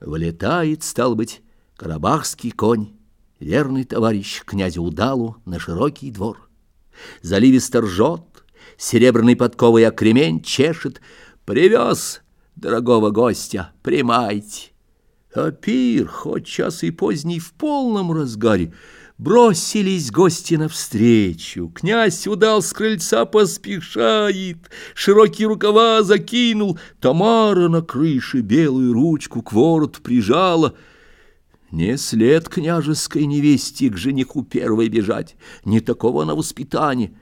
Вылетает, стал быть, карабахский конь, верный товарищ князю Удалу на широкий двор. Заливисто ржет, серебряной подковой окремень чешет, привез дорогого гостя, примайте. А пир, хоть час и поздний, в полном разгаре, Бросились гости навстречу, князь удал с крыльца поспешает, Широкие рукава закинул, Тамара на крыше белую ручку к вороту прижала. Не след княжеской невесте к жениху первой бежать, Не такого на воспитание.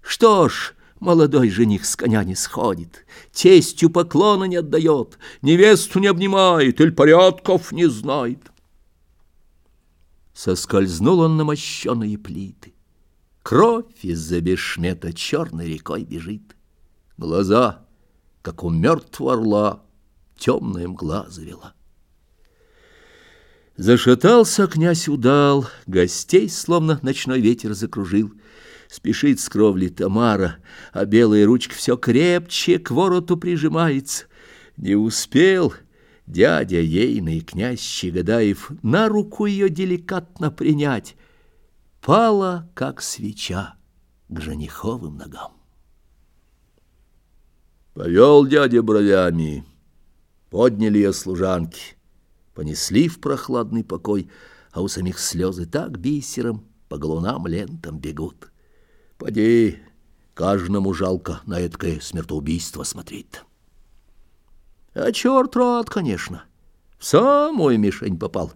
Что ж, молодой жених с коня не сходит, Тестью поклона не отдает, Невесту не обнимает, Иль порядков не знает. Соскользнул он на мощеные плиты. Кровь из-за бешмета черной рекой бежит. Глаза, как у мертвого орла, темная мгла завела. Зашатался князь удал, гостей словно ночной ветер закружил. Спешит с кровли Тамара, а белая ручка все крепче к вороту прижимается. Не успел — Дядя ейный, князь Щегадаев, на руку ее деликатно принять, пала, как свеча, к жениховым ногам. Повел дядя бровями, подняли ее служанки, понесли в прохладный покой, а у самих слезы так бисером по галунам лентам бегут. Поди, каждому жалко на эткое смертоубийство смотреть-то. А черт рад, конечно. В самую мишень попал.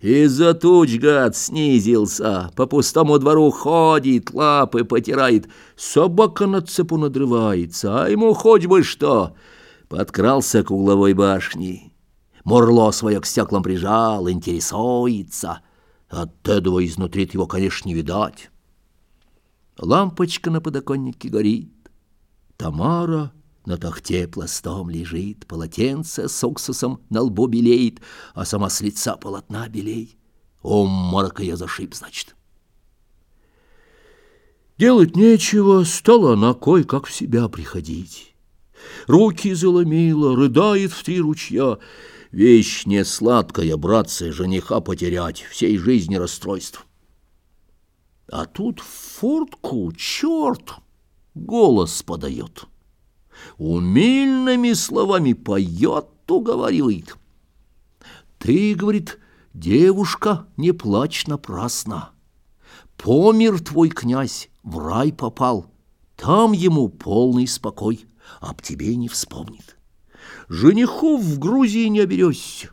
Из-за туч гад снизился, по пустому двору ходит, лапы потирает, собака на цепу надрывается, а ему хоть бы что. Подкрался к угловой башне, морло свое к стеклам прижал, интересуется. От этого изнутри его, конечно, не видать. Лампочка на подоконнике горит. Тамара на тахте пластом лежит, полотенце с уксусом на лбу белеет, а сама с лица полотна белей. О, морока я зашиб, значит. Делать нечего, стала она кой-как в себя приходить. Руки заломила, рыдает в три ручья. Вещь не сладкая, братцы, жениха потерять, всей жизни расстройств. А тут в фортку черт голос подает умильными словами поет, уговаривает. Ты, говорит, девушка, не плачь напрасно. Помер твой князь, в рай попал, там ему полный спокой, об тебе не вспомнит. Женихов в Грузии не оберешься,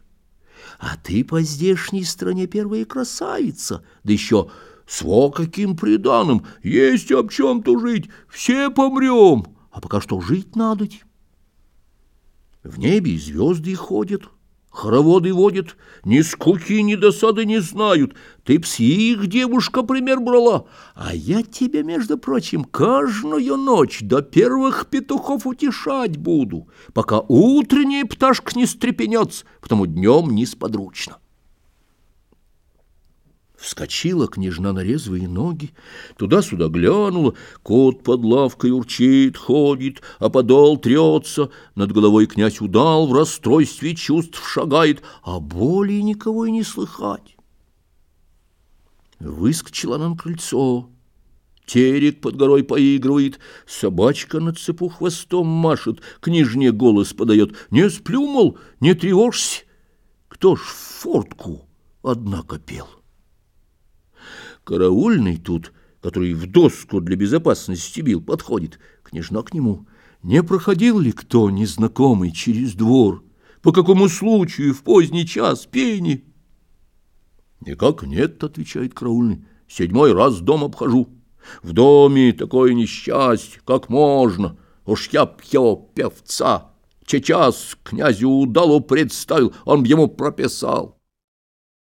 а ты по здешней стране первая красавица, да еще с во каким приданым, есть об чем тужить, все помрем» а пока что жить надо. В небе звезды ходят, хороводы водят, ни скуки, ни досады не знают. Ты псих, девушка, пример брала, а я тебя, между прочим, каждую ночь до первых петухов утешать буду, пока утренняя пташка не стрепенется, потому днем несподручно. Вскочила княжна на резвые ноги, туда-сюда глянула, кот под лавкой урчит, ходит, а подол трется, над головой князь удал, в расстройстве чувств шагает, а боли никого и не слыхать. Выскочила она на крыльцо, терек под горой поигрывает, собачка на цепу хвостом машет, княжне голос подает, не сплю, мол, не тревожься, кто ж в фортку, однако, пел. Караульный тут, который в доску для безопасности бил, подходит. Княжна к нему. Не проходил ли кто незнакомый через двор? По какому случаю в поздний час пени? Никак нет, отвечает караульный. Седьмой раз дом обхожу. В доме такое несчастье, как можно. Уж я пьё певца. Сейчас князю удалу представил, он ему прописал.